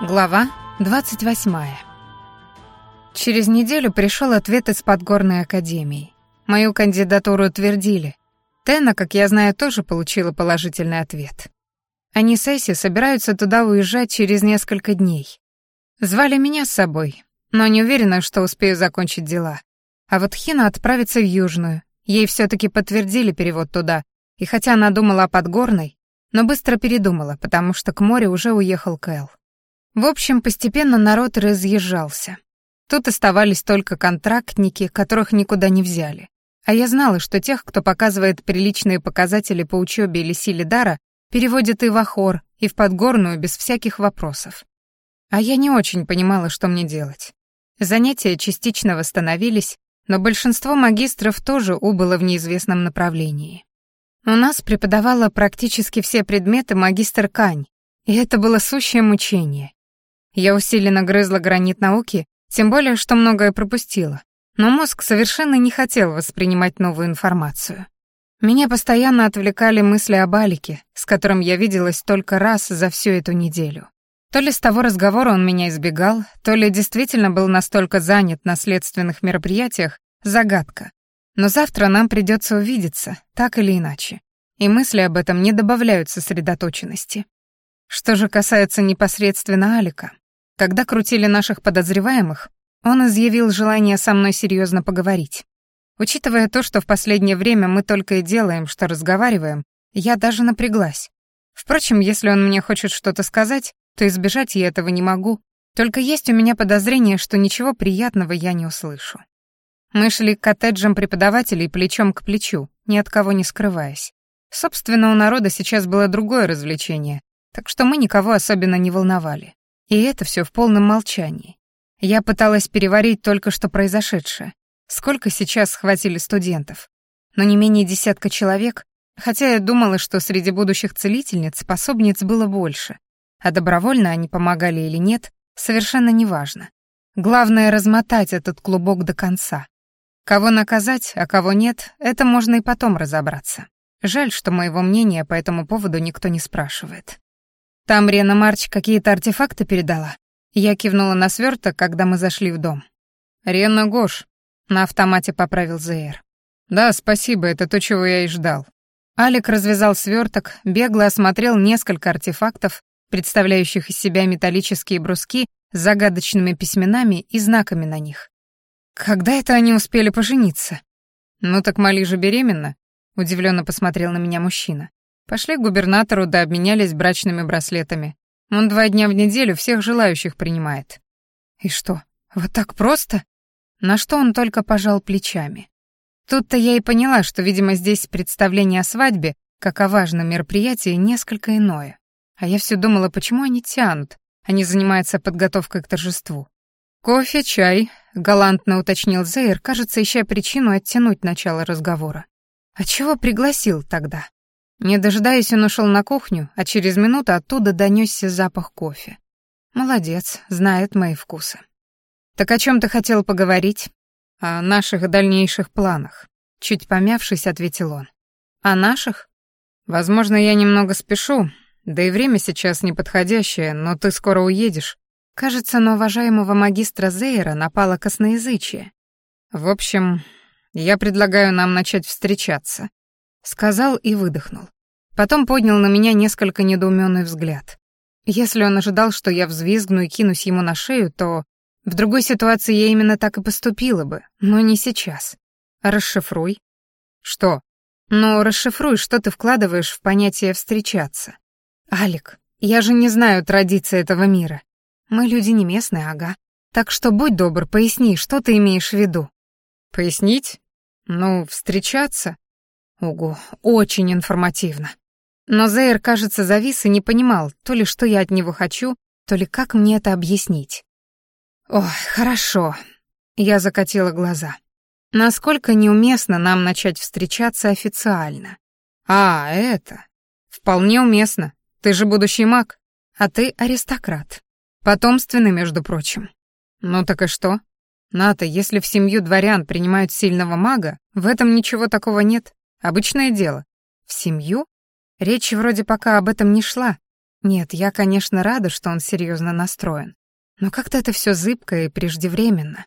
Глава 28. Через неделю пришел ответ из Подгорной академии. Мою кандидатуру утвердили. Тена, как я знаю, тоже получила положительный ответ. Они с Эсси собираются туда уезжать через несколько дней. Звали меня с собой, но не уверена, что успею закончить дела. А вот Хина отправится в Южную. Ей все таки подтвердили перевод туда, и хотя она думала о Подгорной, но быстро передумала, потому что к морю уже уехал Кэл. В общем, постепенно народ разъезжался. Тут оставались только контрактники, которых никуда не взяли. А я знала, что тех, кто показывает приличные показатели по учебе или силе дара, переводят и в Ахор, и в Подгорную без всяких вопросов. А я не очень понимала, что мне делать. Занятия частично восстановились, но большинство магистров тоже убыло в неизвестном направлении. У нас преподавала практически все предметы магистр Кань, и это было сущее мучение. Я усиленно грызла гранит науки, тем более, что многое пропустила. Но мозг совершенно не хотел воспринимать новую информацию. Меня постоянно отвлекали мысли об Алике, с которым я виделась только раз за всю эту неделю. То ли с того разговора он меня избегал, то ли действительно был настолько занят на следственных мероприятиях, загадка. Но завтра нам придется увидеться, так или иначе. И мысли об этом не добавляют сосредоточенности. Что же касается непосредственно Алика, когда крутили наших подозреваемых, он изъявил желание со мной серьезно поговорить. Учитывая то, что в последнее время мы только и делаем, что разговариваем, я даже напряглась. Впрочем, если он мне хочет что-то сказать, то избежать я этого не могу. Только есть у меня подозрение, что ничего приятного я не услышу. Мы шли к коттеджам преподавателей плечом к плечу, ни от кого не скрываясь. Собственно, у народа сейчас было другое развлечение, так что мы никого особенно не волновали. И это все в полном молчании. Я пыталась переварить только что произошедшее. Сколько сейчас схватили студентов? Но не менее десятка человек, хотя я думала, что среди будущих целительниц пособниц было больше. А добровольно они помогали или нет, совершенно неважно. Главное — размотать этот клубок до конца. Кого наказать, а кого нет, это можно и потом разобраться. Жаль, что моего мнения по этому поводу никто не спрашивает. Там Рена Марч какие-то артефакты передала. Я кивнула на сверток, когда мы зашли в дом. Рена Гош, на автомате поправил Зейр. Да, спасибо, это то, чего я и ждал. Алик развязал сверток, бегло осмотрел несколько артефактов, представляющих из себя металлические бруски с загадочными письменами и знаками на них. Когда это они успели пожениться? Ну так Мали же беременна, удивленно посмотрел на меня мужчина. Пошли к губернатору да обменялись брачными браслетами. Он два дня в неделю всех желающих принимает. И что, вот так просто? На что он только пожал плечами. Тут-то я и поняла, что, видимо, здесь представление о свадьбе, как о важном мероприятии, несколько иное. А я все думала, почему они тянут, они занимаются подготовкой к торжеству. «Кофе, чай», — галантно уточнил Зейр, кажется, ища причину оттянуть начало разговора. «А чего пригласил тогда?» Не дожидаясь, он ушел на кухню, а через минуту оттуда донесся запах кофе. Молодец, знает мои вкусы. Так о чем ты хотел поговорить? О наших дальнейших планах. Чуть помявшись, ответил он. О наших? Возможно, я немного спешу, да и время сейчас неподходящее, но ты скоро уедешь. Кажется, на уважаемого магистра Зейра напало косноязычие. В общем, я предлагаю нам начать встречаться. Сказал и выдохнул. Потом поднял на меня несколько недоуменный взгляд. Если он ожидал, что я взвизгну и кинусь ему на шею, то в другой ситуации я именно так и поступила бы, но не сейчас. Расшифруй. Что? Ну, расшифруй, что ты вкладываешь в понятие «встречаться». Алик, я же не знаю традиции этого мира. Мы люди не местные, ага. Так что будь добр, поясни, что ты имеешь в виду. Пояснить? Ну, встречаться? Ого, очень информативно. Но Зейр, кажется, завис и не понимал, то ли что я от него хочу, то ли как мне это объяснить. Ох, хорошо. Я закатила глаза. Насколько неуместно нам начать встречаться официально. А, это. Вполне уместно. Ты же будущий маг, а ты аристократ. Потомственный, между прочим. Ну так и что? Ната, если в семью дворян принимают сильного мага, в этом ничего такого нет. Обычное дело. В семью? Речь вроде пока об этом не шла. Нет, я, конечно, рада, что он серьезно настроен. Но как-то это все зыбко и преждевременно.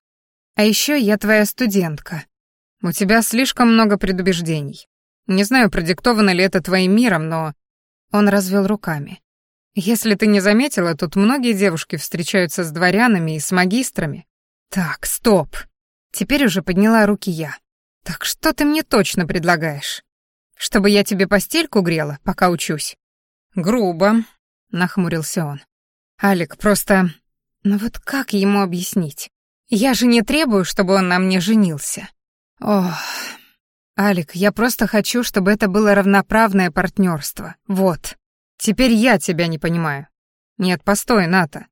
А еще я твоя студентка. У тебя слишком много предубеждений. Не знаю, продиктовано ли это твоим миром, но... Он развел руками. Если ты не заметила, тут многие девушки встречаются с дворянами и с магистрами. Так, стоп. Теперь уже подняла руки я. Так что ты мне точно предлагаешь? Чтобы я тебе постельку грела, пока учусь? Грубо, нахмурился он. Алик, просто... Но вот как ему объяснить? Я же не требую, чтобы он на мне женился. Ох... Алик, я просто хочу, чтобы это было равноправное партнерство. Вот. Теперь я тебя не понимаю. Нет, постой, Ната.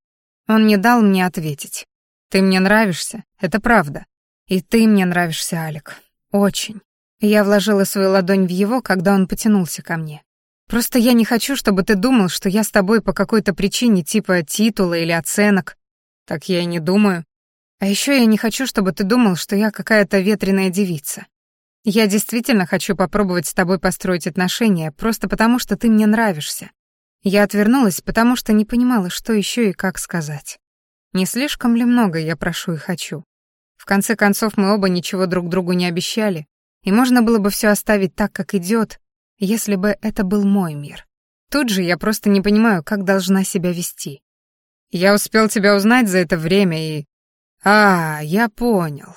Он не дал мне ответить. Ты мне нравишься, это правда. И ты мне нравишься, Алик. Очень. Я вложила свою ладонь в его, когда он потянулся ко мне. Просто я не хочу, чтобы ты думал, что я с тобой по какой-то причине типа титула или оценок. Так я и не думаю. А еще я не хочу, чтобы ты думал, что я какая-то ветреная девица. Я действительно хочу попробовать с тобой построить отношения, просто потому что ты мне нравишься. Я отвернулась, потому что не понимала, что еще и как сказать. Не слишком ли много я прошу и хочу? В конце концов, мы оба ничего друг другу не обещали, и можно было бы все оставить так, как идет, если бы это был мой мир. Тут же я просто не понимаю, как должна себя вести. Я успел тебя узнать за это время и... А, я понял.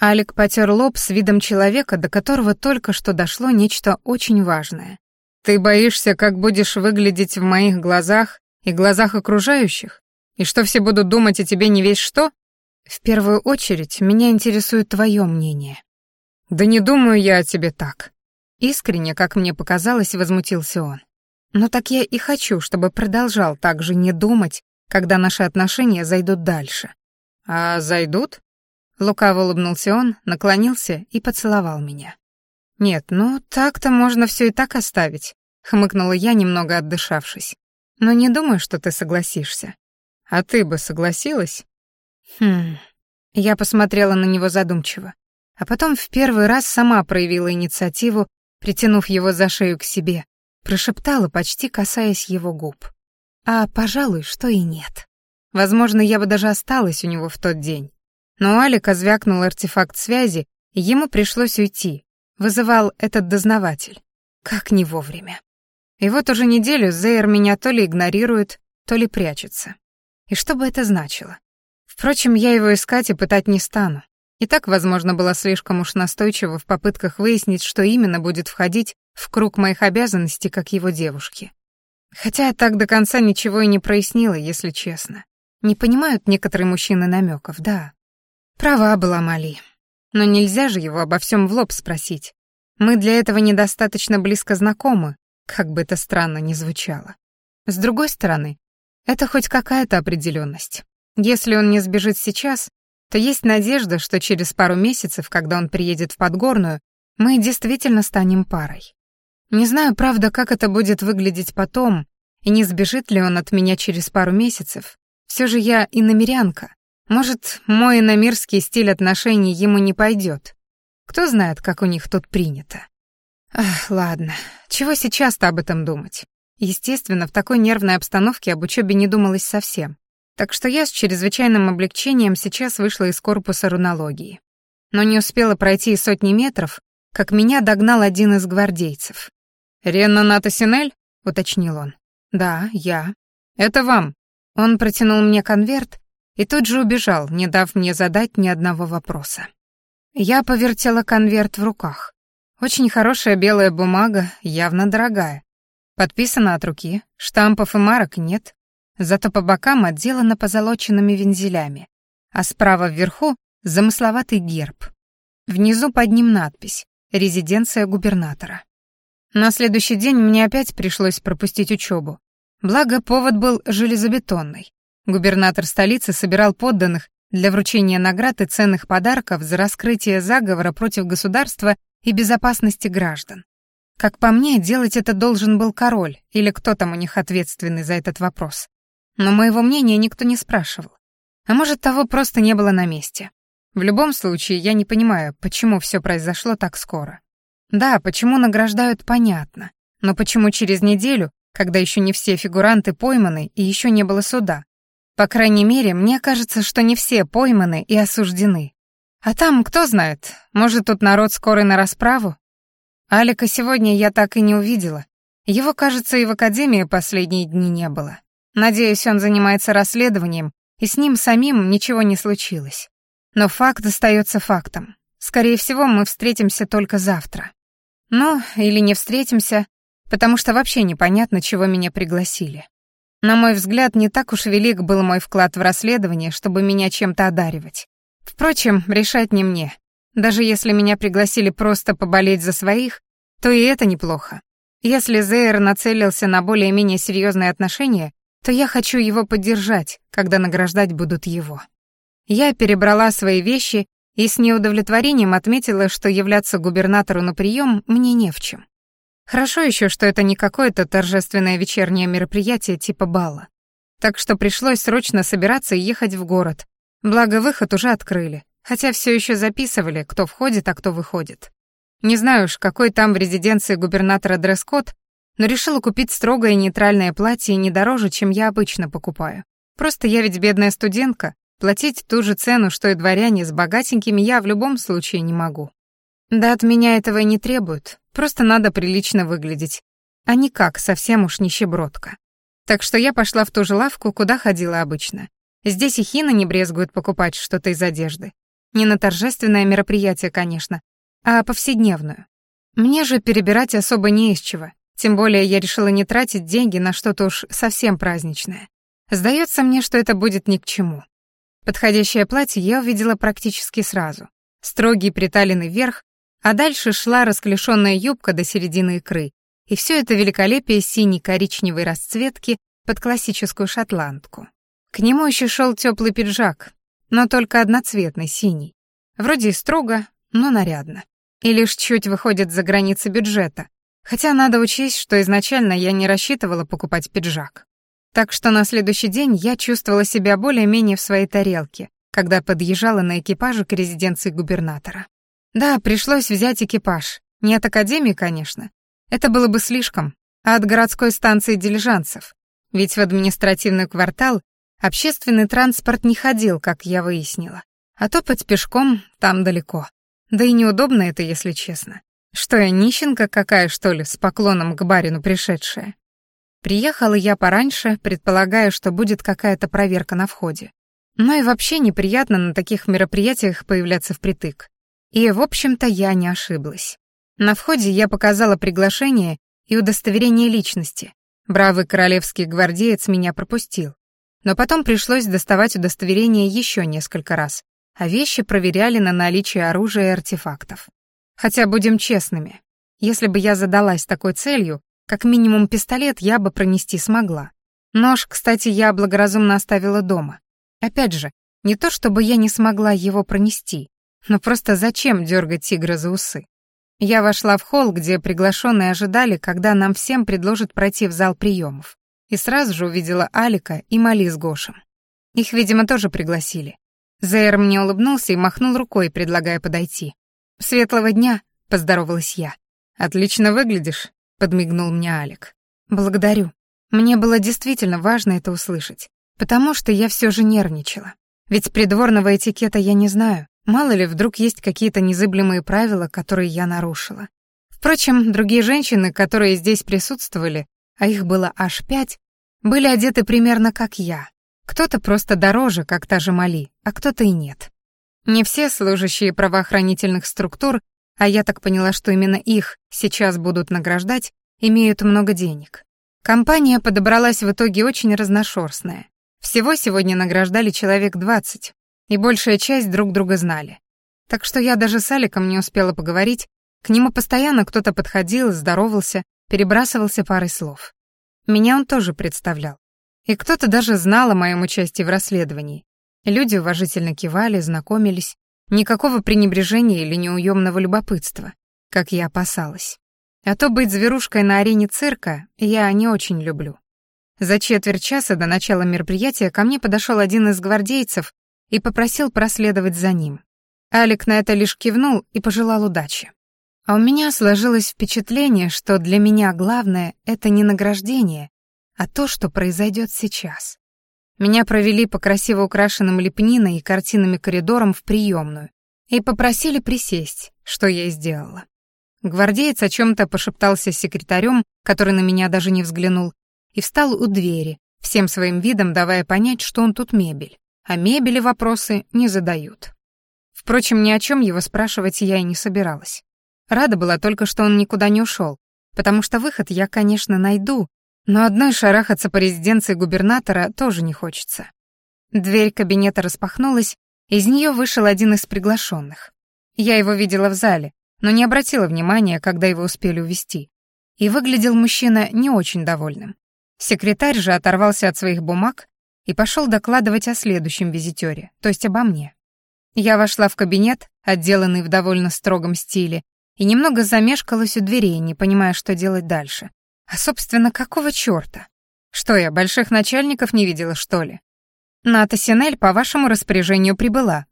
Алик потер лоб с видом человека, до которого только что дошло нечто очень важное. Ты боишься, как будешь выглядеть в моих глазах и глазах окружающих? И что все будут думать о тебе не весь что? В первую очередь, меня интересует твое мнение. Да не думаю я о тебе так. Искренне, как мне показалось, возмутился он. Но так я и хочу, чтобы продолжал так же не думать, когда наши отношения зайдут дальше. А зайдут? Лукаво улыбнулся он, наклонился и поцеловал меня. «Нет, ну так-то можно все и так оставить», — хмыкнула я, немного отдышавшись. «Но не думаю, что ты согласишься». «А ты бы согласилась?» «Хм...» Я посмотрела на него задумчиво, а потом в первый раз сама проявила инициативу, притянув его за шею к себе, прошептала, почти касаясь его губ. «А, пожалуй, что и нет. Возможно, я бы даже осталась у него в тот день. Но Алика звякнул артефакт связи, и ему пришлось уйти. Вызывал этот дознаватель. Как не вовремя. И вот уже неделю Зейр меня то ли игнорирует, то ли прячется. И что бы это значило? Впрочем, я его искать и пытать не стану. И так, возможно, была слишком уж настойчива в попытках выяснить, что именно будет входить в круг моих обязанностей как его девушки. Хотя я так до конца ничего и не прояснила, если честно. Не понимают некоторые мужчины намеков, да. Права была Мали. Но нельзя же его обо всем в лоб спросить. Мы для этого недостаточно близко знакомы, как бы это странно ни звучало. С другой стороны, это хоть какая-то определенность. Если он не сбежит сейчас, то есть надежда, что через пару месяцев, когда он приедет в Подгорную, мы действительно станем парой. Не знаю, правда, как это будет выглядеть потом, и не сбежит ли он от меня через пару месяцев. Все же я иномерянка, может, мой иномирский стиль отношений ему не пойдет. Кто знает, как у них тут принято. Ах, ладно, чего сейчас-то об этом думать? Естественно, в такой нервной обстановке об учебе не думалось совсем. Так что я с чрезвычайным облегчением сейчас вышла из корпуса рунологии. Но не успела пройти и сотни метров, как меня догнал один из гвардейцев. «Ренна Натасинель?» — уточнил он. «Да, я». «Это вам». Он протянул мне конверт, и тут же убежал, не дав мне задать ни одного вопроса. Я повертела конверт в руках. Очень хорошая белая бумага, явно дорогая. Подписана от руки, штампов и марок нет, зато по бокам отделана позолоченными вензелями, а справа вверху замысловатый герб. Внизу под ним надпись «Резиденция губернатора». На следующий день мне опять пришлось пропустить учебу. Благо, повод был железобетонный. Губернатор столицы собирал подданных для вручения наград и ценных подарков за раскрытие заговора против государства и безопасности граждан. Как по мне, делать это должен был король или кто там у них ответственный за этот вопрос. Но моего мнения никто не спрашивал. А может, того просто не было на месте. В любом случае, я не понимаю, почему все произошло так скоро. Да, почему награждают, понятно. Но почему через неделю когда еще не все фигуранты пойманы и еще не было суда. По крайней мере, мне кажется, что не все пойманы и осуждены. А там, кто знает, может, тут народ скорый на расправу? Алика сегодня я так и не увидела. Его, кажется, и в академии последние дни не было. Надеюсь, он занимается расследованием, и с ним самим ничего не случилось. Но факт остается фактом. Скорее всего, мы встретимся только завтра. Ну, или не встретимся, потому что вообще непонятно, чего меня пригласили. На мой взгляд, не так уж велик был мой вклад в расследование, чтобы меня чем-то одаривать. Впрочем, решать не мне. Даже если меня пригласили просто поболеть за своих, то и это неплохо. Если Зейр нацелился на более-менее серьезные отношения, то я хочу его поддержать, когда награждать будут его. Я перебрала свои вещи и с неудовлетворением отметила, что являться губернатору на прием мне не в чем. Хорошо еще, что это не какое-то торжественное вечернее мероприятие типа бала. Так что пришлось срочно собираться и ехать в город. Благо, выход уже открыли, хотя все еще записывали, кто входит, а кто выходит. Не знаю уж, какой там в резиденции губернатора дресс-код, но решила купить строгое нейтральное платье не дороже, чем я обычно покупаю. Просто я ведь бедная студентка, платить ту же цену, что и дворяне с богатенькими, я в любом случае не могу. Да от меня этого и не требуют, просто надо прилично выглядеть, а не как совсем уж нищебродка. Так что я пошла в ту же лавку, куда ходила обычно. Здесь и хина не брезгует покупать что-то из одежды. Не на торжественное мероприятие, конечно, а повседневную. Мне же перебирать особо не из чего, тем более я решила не тратить деньги на что-то уж совсем праздничное. Сдается мне, что это будет ни к чему. Подходящее платье я увидела практически сразу. Строгий приталенный верх, а дальше шла расклешенная юбка до середины икры, и все это великолепие синей-коричневой расцветки под классическую шотландку. К нему еще шел теплый пиджак, но только одноцветный, синий. Вроде и строго, но нарядно. И лишь чуть выходит за границы бюджета, Хотя надо учесть, что изначально я не рассчитывала покупать пиджак. Так что на следующий день я чувствовала себя более-менее в своей тарелке, когда подъезжала на экипаже к резиденции губернатора. Да, пришлось взять экипаж. Не от академии, конечно. Это было бы слишком, а от городской станции дилижансов. Ведь в административный квартал общественный транспорт не ходил, как я выяснила. А топать пешком там далеко. Да и неудобно это, если честно. Что я, нищенка какая, что ли, с поклоном к барину пришедшая? Приехала я пораньше, предполагая, что будет какая-то проверка на входе. Но и вообще неприятно на таких мероприятиях появляться впритык. И, в общем-то, я не ошиблась. На входе я показала приглашение и удостоверение личности. Бравый королевский гвардеец меня пропустил. Но потом пришлось доставать удостоверение еще несколько раз, а вещи проверяли на наличие оружия и артефактов. Хотя, будем честными, если бы я задалась такой целью, как минимум пистолет я бы пронести смогла. Нож, кстати, я благоразумно оставила дома. Опять же, не то чтобы я не смогла его пронести, но просто зачем дергать тигра за усы? Я вошла в холл, где приглашенные ожидали, когда нам всем предложат пройти в зал приемов, и сразу же увидела Алика и Мали с Гошем. Их, видимо, тоже пригласили. Зейр мне улыбнулся и махнул рукой, предлагая подойти. «Светлого дня», — поздоровалась я. «Отлично выглядишь», — подмигнул мне Алик. «Благодарю. Мне было действительно важно это услышать, потому что я все же нервничала. Ведь придворного этикета я не знаю. Мало ли, вдруг есть какие-то незыблемые правила, которые я нарушила. Впрочем, другие женщины, которые здесь присутствовали, а их было аж пять, были одеты примерно как я. Кто-то просто дороже, как та же Мали, а кто-то и нет. Не все служащие правоохранительных структур, а я так поняла, что именно их сейчас будут награждать, имеют много денег. Компания подобралась в итоге очень разношерстная. Всего сегодня награждали человек 20, и большая часть друг друга знали. Так что я даже с Аликом не успела поговорить, к нему постоянно кто-то подходил, здоровался, перебрасывался парой слов. Меня он тоже представлял. И кто-то даже знал о моем участии в расследовании, Люди уважительно кивали, знакомились. Никакого пренебрежения или неуемного любопытства, как я опасалась. А то быть зверушкой на арене цирка я не очень люблю. За четверть часа до начала мероприятия ко мне подошел один из гвардейцев и попросил проследовать за ним. Алик на это лишь кивнул и пожелал удачи. А у меня сложилось впечатление, что для меня главное — это не награждение, а то, что произойдет сейчас. Меня провели по красиво украшенным лепниной и картинами коридорам в приемную и попросили присесть, что я и сделала. Гвардеец о чем-то пошептался с секретарем, который на меня даже не взглянул, и встал у двери, всем своим видом давая понять, что он тут мебель, а мебели вопросы не задают. Впрочем, ни о чем его спрашивать я и не собиралась. Рада была только, что он никуда не ушел, потому что выход я, конечно, найду, но одной шарахаться по резиденции губернатора тоже не хочется. Дверь кабинета распахнулась, из нее вышел один из приглашенных. Я его видела в зале, но не обратила внимания, когда его успели увести. И выглядел мужчина не очень довольным. Секретарь же оторвался от своих бумаг и пошел докладывать о следующем визитере, то есть обо мне. Я вошла в кабинет, отделанный в довольно строгом стиле, и немного замешкалась у дверей, не понимая, что делать дальше. А, собственно, какого чёрта? Что я, больших начальников не видела, что ли? Ната Синель по вашему распоряжению прибыла.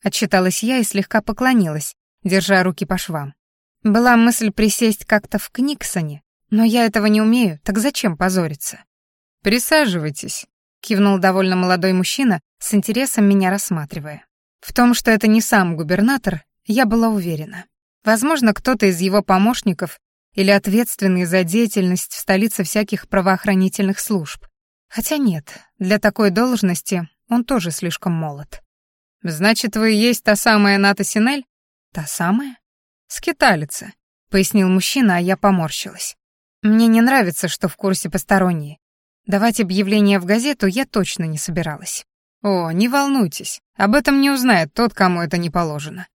Отчиталась я и слегка поклонилась, держа руки по швам. Была мысль присесть как-то в Книксоне, но я этого не умею, так зачем позориться? Присаживайтесь, кивнул довольно молодой мужчина, с интересом меня рассматривая. В том, что это не сам губернатор, я была уверена. Возможно, кто-то из его помощников или ответственный за деятельность в столице всяких правоохранительных служб. Хотя нет, для такой должности он тоже слишком молод. «Значит, вы и есть та самая Ната Синель?» «Та самая?» «Скиталица», — пояснил мужчина, а я поморщилась. «Мне не нравится, что в курсе посторонние. Давать объявление в газету я точно не собиралась». «О, не волнуйтесь, об этом не узнает тот, кому это не положено».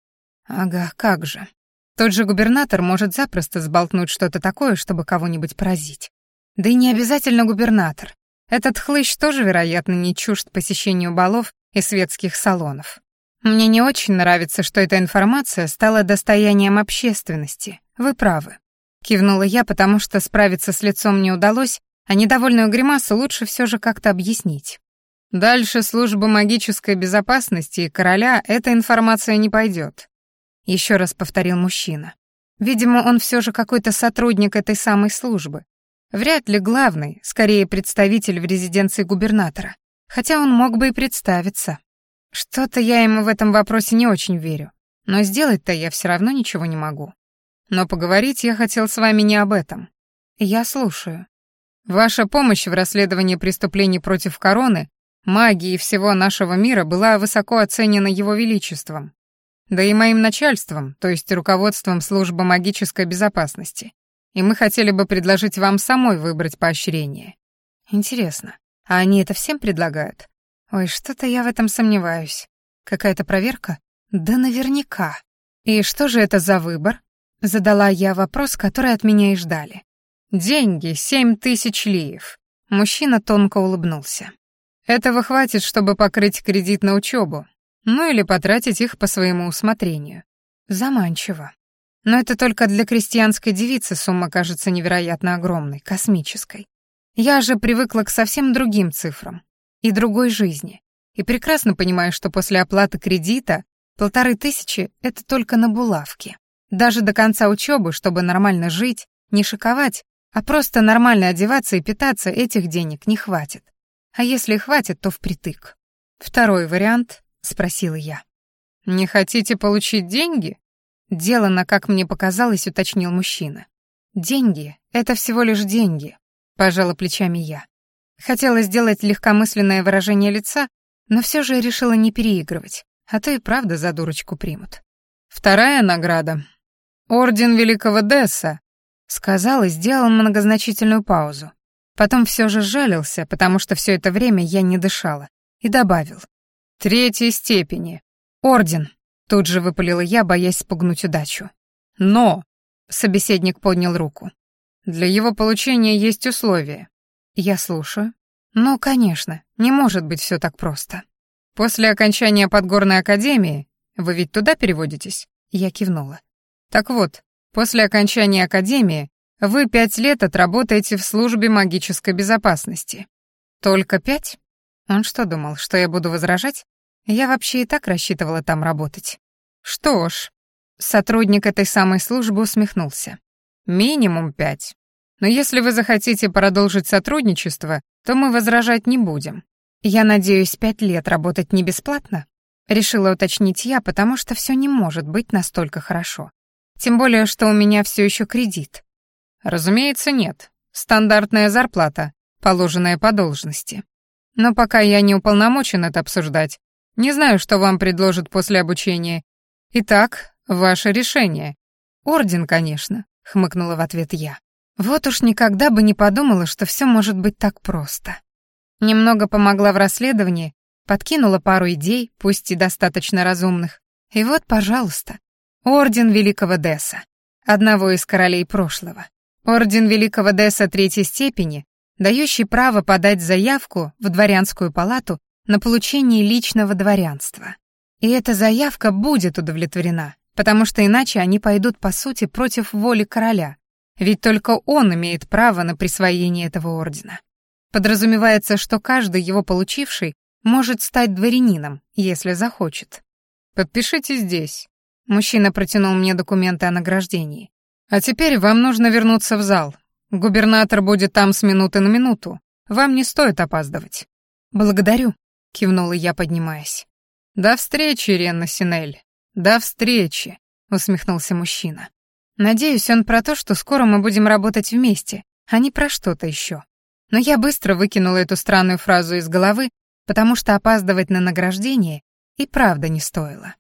«Ага, как же. Тот же губернатор может запросто сболтнуть что-то такое, чтобы кого-нибудь поразить. Да и не обязательно губернатор. Этот хлыщ тоже, вероятно, не чужд посещению балов и светских салонов. Мне не очень нравится, что эта информация стала достоянием общественности. Вы правы. Кивнула я, потому что справиться с лицом не удалось, а недовольную гримасу лучше все же как-то объяснить. Дальше служба магической безопасности и короля эта информация не пойдет еще раз повторил мужчина. Видимо, он все же какой-то сотрудник этой самой службы. Вряд ли главный, скорее представитель в резиденции губернатора. Хотя он мог бы и представиться. Что-то я ему в этом вопросе не очень верю. Но сделать-то я все равно ничего не могу. Но поговорить я хотел с вами не об этом. Я слушаю. Ваша помощь в расследовании преступлений против короны, магии всего нашего мира была высоко оценена его величеством да и моим начальством, то есть руководством службы магической безопасности. И мы хотели бы предложить вам самой выбрать поощрение. Интересно, а они это всем предлагают? Ой, что-то я в этом сомневаюсь. Какая-то проверка? Да наверняка. И что же это за выбор? Задала я вопрос, который от меня и ждали. Деньги, семь тысяч лиев. Мужчина тонко улыбнулся. Этого хватит, чтобы покрыть кредит на учебу, ну или потратить их по своему усмотрению. Заманчиво. Но это только для крестьянской девицы сумма кажется невероятно огромной, космической. Я же привыкла к совсем другим цифрам и другой жизни. И прекрасно понимаю, что после оплаты кредита полторы тысячи — это только на булавке. Даже до конца учебы, чтобы нормально жить, не шиковать, а просто нормально одеваться и питаться, этих денег не хватит. А если хватит, то впритык. Второй вариант — спросила я. «Не хотите получить деньги?» Делано, как мне показалось, уточнил мужчина. «Деньги — это всего лишь деньги», — пожала плечами я. Хотела сделать легкомысленное выражение лица, но все же решила не переигрывать, а то и правда за дурочку примут. «Вторая награда. Орден Великого Десса», — сказал и сделал многозначительную паузу. Потом все же жалился, потому что все это время я не дышала, и добавил. Третьей степени. Орден. Тут же выпалила я, боясь спугнуть удачу. Но, собеседник поднял руку. Для его получения есть условия. Я слушаю. Ну, конечно, не может быть все так просто. После окончания Подгорной академии, вы ведь туда переводитесь? Я кивнула. Так вот, после окончания академии вы пять лет отработаете в службе магической безопасности. Только пять? Он что думал, что я буду возражать? Я вообще и так рассчитывала там работать. Что ж, Сотрудник этой самой службы усмехнулся. Минимум пять. Но если вы захотите продолжить сотрудничество, то мы возражать не будем. Я надеюсь, пять лет работать не бесплатно? Решила уточнить я, потому что все не может быть настолько хорошо. Тем более, что у меня все еще кредит. Разумеется, нет. Стандартная зарплата, положенная по должности. Но пока я не уполномочен это обсуждать, не знаю, что вам предложат после обучения. Итак, ваше решение. Орден, конечно, хмыкнула в ответ я. Вот уж никогда бы не подумала, что все может быть так просто. Немного помогла в расследовании, подкинула пару идей, пусть и достаточно разумных. И вот, пожалуйста, Орден Великого Десса, одного из королей прошлого. Орден Великого Десса третьей степени, дающий право подать заявку в дворянскую палату на получение личного дворянства. И эта заявка будет удовлетворена, потому что иначе они пойдут, по сути, против воли короля, ведь только он имеет право на присвоение этого ордена. Подразумевается, что каждый его получивший может стать дворянином, если захочет. «Подпишите здесь». Мужчина протянул мне документы о награждении. «А теперь вам нужно вернуться в зал. Губернатор будет там с минуты на минуту. Вам не стоит опаздывать». «Благодарю», — кивнула я, поднимаясь. «До встречи, Ренна Синель. До встречи», — усмехнулся мужчина. «Надеюсь, он про то, что скоро мы будем работать вместе, а не про что-то еще». Но я быстро выкинула эту странную фразу из головы потому что опаздывать на награждение и правда не стоило.